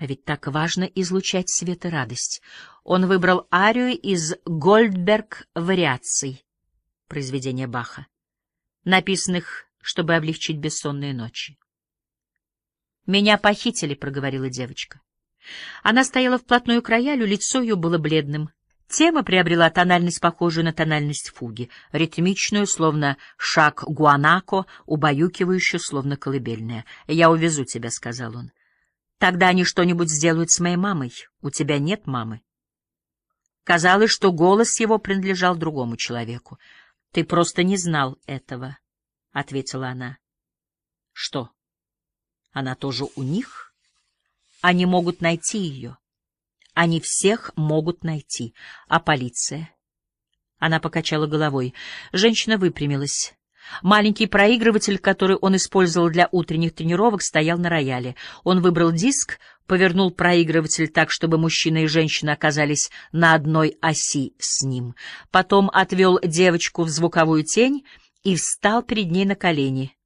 А ведь так важно излучать свет и радость. Он выбрал арию из «Гольдберг-вариаций» произведения Баха, написанных, чтобы облегчить бессонные ночи. «Меня похитили», — проговорила девочка. Она стояла вплотную к роялю, лицо ее было бледным. Тема приобрела тональность, похожую на тональность фуги, ритмичную, словно шаг гуанако, убаюкивающую, словно колыбельная. «Я увезу тебя», — сказал он. Тогда они что-нибудь сделают с моей мамой. У тебя нет мамы. Казалось, что голос его принадлежал другому человеку. — Ты просто не знал этого, — ответила она. — Что? Она тоже у них? Они могут найти ее. Они всех могут найти. А полиция? Она покачала головой. Женщина выпрямилась. Маленький проигрыватель, который он использовал для утренних тренировок, стоял на рояле. Он выбрал диск, повернул проигрыватель так, чтобы мужчина и женщина оказались на одной оси с ним. Потом отвел девочку в звуковую тень и встал перед ней на колени.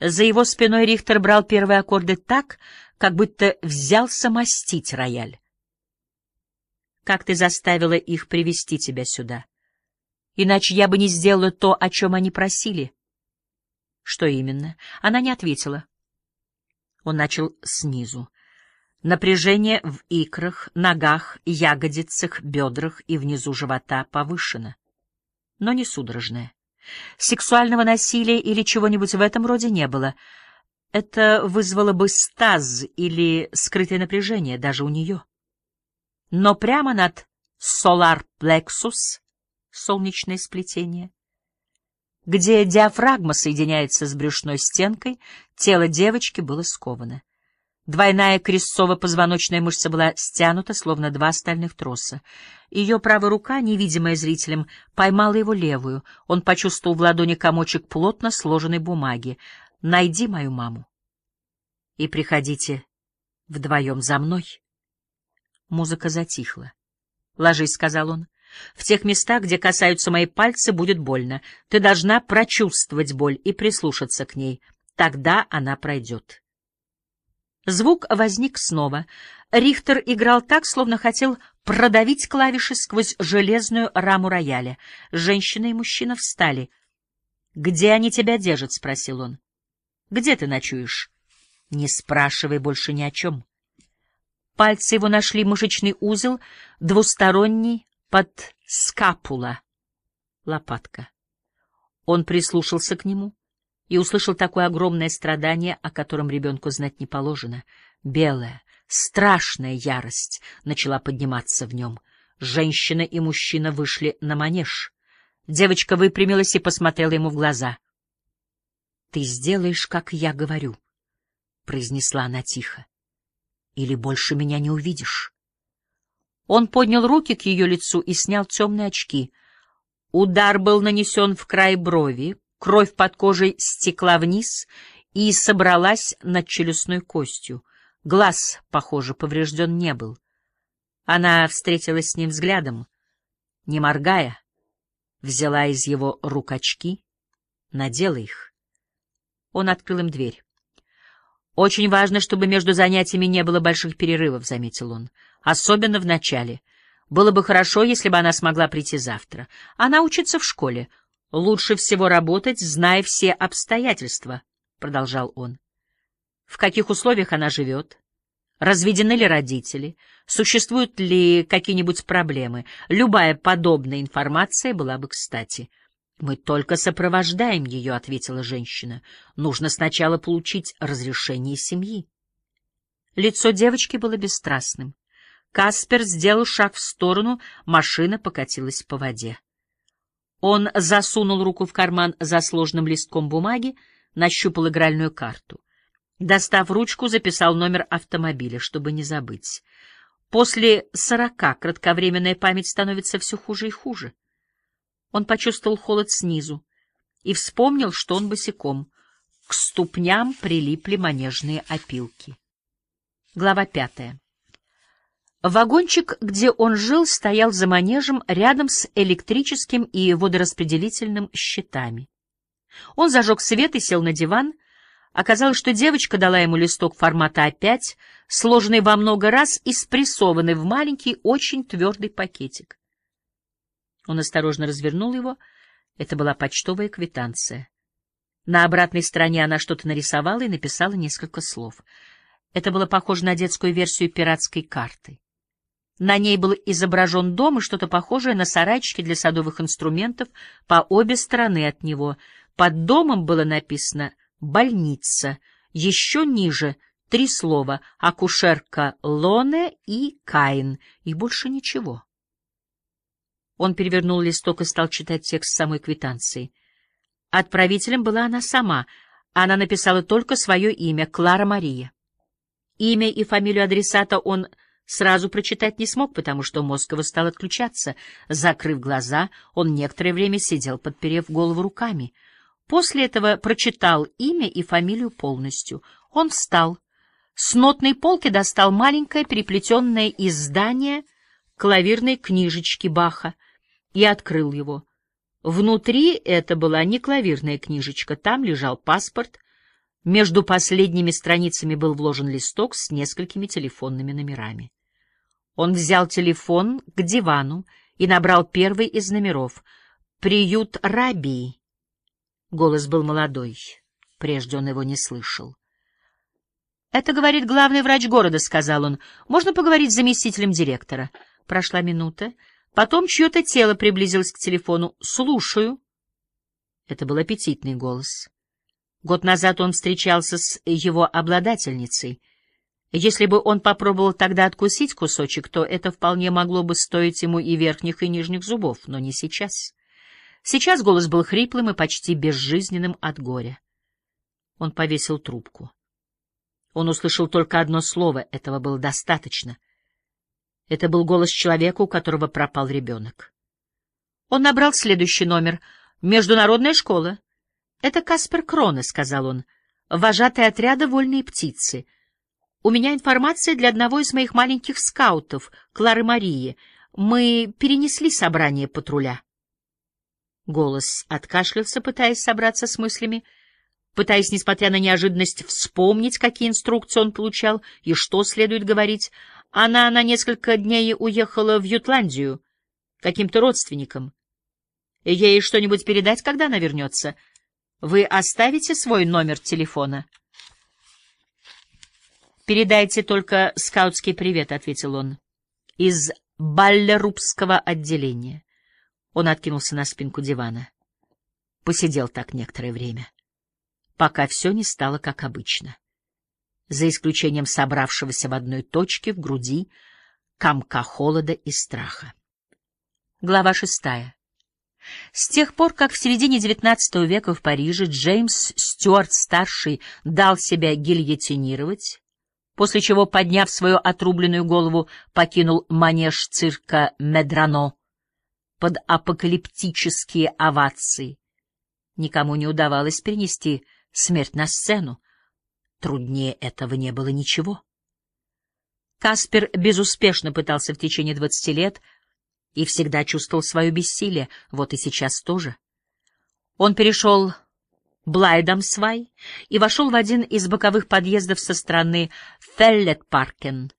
За его спиной Рихтер брал первые аккорды так, как будто взялся мастить рояль. «Как ты заставила их привести тебя сюда? Иначе я бы не сделала то, о чем они просили». Что именно? Она не ответила. Он начал снизу. Напряжение в икрах, ногах, ягодицах, бедрах и внизу живота повышено, но не судорожное. Сексуального насилия или чего-нибудь в этом роде не было. Это вызвало бы стаз или скрытое напряжение даже у нее. Но прямо над solar plexus, солнечное сплетение, где диафрагма соединяется с брюшной стенкой, тело девочки было сковано. Двойная крестцово-позвоночная мышца была стянута, словно два стальных троса. Ее правая рука, невидимая зрителям, поймала его левую. Он почувствовал в ладони комочек плотно сложенной бумаги. «Найди мою маму и приходите вдвоем за мной». Музыка затихла. «Ложись», — сказал он. В тех местах, где касаются мои пальцы, будет больно. Ты должна прочувствовать боль и прислушаться к ней. Тогда она пройдет. Звук возник снова. Рихтер играл так, словно хотел продавить клавиши сквозь железную раму рояля. Женщина и мужчина встали. — Где они тебя держат? — спросил он. — Где ты ночуешь? — Не спрашивай больше ни о чем. Пальцы его нашли мышечный узел, двусторонний, под скапула, лопатка. Он прислушался к нему и услышал такое огромное страдание, о котором ребенку знать не положено. Белая, страшная ярость начала подниматься в нем. Женщина и мужчина вышли на манеж. Девочка выпрямилась и посмотрела ему в глаза. — Ты сделаешь, как я говорю, — произнесла она тихо, — или больше меня не увидишь. Он поднял руки к ее лицу и снял темные очки. Удар был нанесен в край брови, кровь под кожей стекла вниз и собралась над челюстной костью. Глаз, похоже, поврежден не был. Она встретилась с ним взглядом, не моргая, взяла из его рук очки, надела их. Он открыл им дверь. «Очень важно, чтобы между занятиями не было больших перерывов», — заметил он особенно в начале. Было бы хорошо, если бы она смогла прийти завтра. Она учится в школе. Лучше всего работать, зная все обстоятельства, — продолжал он. В каких условиях она живет? Разведены ли родители? Существуют ли какие-нибудь проблемы? Любая подобная информация была бы кстати. «Мы только сопровождаем ее», — ответила женщина. «Нужно сначала получить разрешение семьи». Лицо девочки было бесстрастным. Каспер сделал шаг в сторону, машина покатилась по воде. Он засунул руку в карман за сложным листком бумаги, нащупал игральную карту. Достав ручку, записал номер автомобиля, чтобы не забыть. После сорока кратковременная память становится все хуже и хуже. Он почувствовал холод снизу и вспомнил, что он босиком. К ступням прилипли манежные опилки. Глава пятая. Вагончик, где он жил, стоял за манежем рядом с электрическим и водораспределительным щитами. Он зажег свет и сел на диван. Оказалось, что девочка дала ему листок формата А5, сложенный во много раз и спрессованный в маленький, очень твердый пакетик. Он осторожно развернул его. Это была почтовая квитанция. На обратной стороне она что-то нарисовала и написала несколько слов. Это было похоже на детскую версию пиратской карты. На ней был изображен дом и что-то похожее на сарайчики для садовых инструментов по обе стороны от него. Под домом было написано «больница», еще ниже три слова «акушерка Лоне» и «Каин», и больше ничего. Он перевернул листок и стал читать текст самой квитанции. Отправителем была она сама. Она написала только свое имя — Клара Мария. Имя и фамилию адресата он сразу прочитать не смог, потому что мозг его стал отключаться. Закрыв глаза, он некоторое время сидел, подперев голову руками. После этого прочитал имя и фамилию полностью. Он встал. С нотной полки достал маленькое переплетенное издание клавирной книжечки Баха и открыл его. Внутри это была не клавирная книжечка, там лежал паспорт, между последними страницами был вложен листок с несколькими телефонными номерами. Он взял телефон к дивану и набрал первый из номеров. «Приют Рабии». Голос был молодой. Прежде он его не слышал. «Это, говорит, главный врач города», — сказал он. «Можно поговорить с заместителем директора?» Прошла минута. Потом чье-то тело приблизилось к телефону. «Слушаю». Это был аппетитный голос. Год назад он встречался с его обладательницей. Если бы он попробовал тогда откусить кусочек, то это вполне могло бы стоить ему и верхних, и нижних зубов, но не сейчас. Сейчас голос был хриплым и почти безжизненным от горя. Он повесил трубку. Он услышал только одно слово, этого было достаточно. Это был голос человека, у которого пропал ребенок. Он набрал следующий номер. «Международная школа». «Это Каспер Кроне», — сказал он, — «вожатый отряда «Вольные птицы». У меня информация для одного из моих маленьких скаутов, Клары Марии. Мы перенесли собрание патруля». Голос откашлялся, пытаясь собраться с мыслями, пытаясь, несмотря на неожиданность, вспомнить, какие инструкции он получал и что следует говорить. Она на несколько дней уехала в Ютландию каким-то родственникам. Ей что-нибудь передать, когда она вернется — вы оставите свой номер телефона? «Передайте только скаутский привет», — ответил он. «Из Баллерубского отделения». Он откинулся на спинку дивана. Посидел так некоторое время, пока все не стало как обычно. За исключением собравшегося в одной точке в груди комка холода и страха. Глава шестая. С тех пор, как в середине XIX века в Париже Джеймс Стюарт-старший дал себя гильотинировать, после чего, подняв свою отрубленную голову, покинул манеж цирка Медрано под апокалиптические овации, никому не удавалось перенести смерть на сцену. Труднее этого не было ничего. Каспер безуспешно пытался в течение двадцати лет — и всегда чувствовал свое бессилие, вот и сейчас тоже. Он перешел Блайдамсвай и вошел в один из боковых подъездов со стороны Феллетпаркен.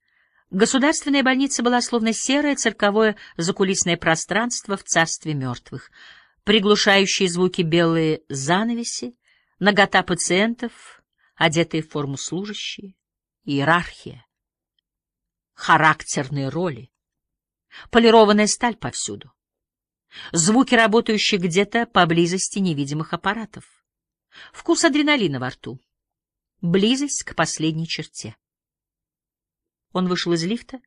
Государственная больница была словно серое цирковое закулисное пространство в царстве мертвых. Приглушающие звуки белые занавеси, нагота пациентов, одетые в форму служащие, иерархия, характерные роли. Полированная сталь повсюду. Звуки работающих где-то поблизости невидимых аппаратов. Вкус адреналина во рту. Близость к последней черте. Он вышел из лифта.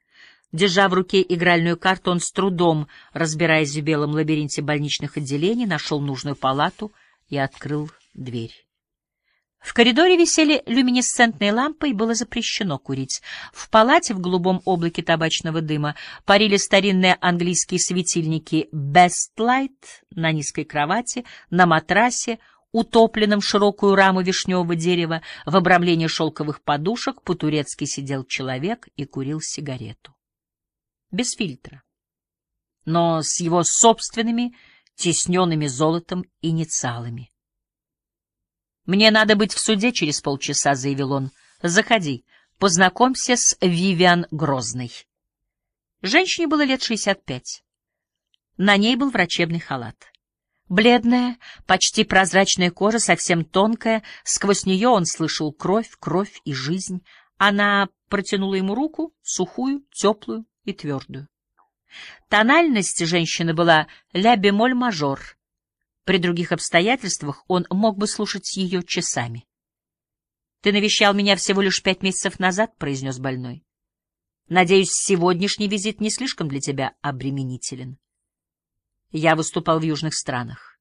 Держа в руке игральную карту, он с трудом, разбираясь в белом лабиринте больничных отделений, нашел нужную палату и открыл дверь. В коридоре висели люминесцентные лампы, и было запрещено курить. В палате в голубом облаке табачного дыма парили старинные английские светильники «Best Light» на низкой кровати, на матрасе, утопленном в широкую раму вишневого дерева, в обрамлении шелковых подушек по-турецки сидел человек и курил сигарету. Без фильтра. Но с его собственными, тесненными золотом инициалами. «Мне надо быть в суде через полчаса», — заявил он. «Заходи, познакомься с Вивиан Грозной». Женщине было лет шестьдесят пять. На ней был врачебный халат. Бледная, почти прозрачная кожа, совсем тонкая, сквозь нее он слышал кровь, кровь и жизнь. Она протянула ему руку, сухую, теплую и твердую. Тональность женщины была ля-бемоль-мажор. При других обстоятельствах он мог бы слушать ее часами. — Ты навещал меня всего лишь пять месяцев назад, — произнес больной. — Надеюсь, сегодняшний визит не слишком для тебя обременителен. Я выступал в южных странах.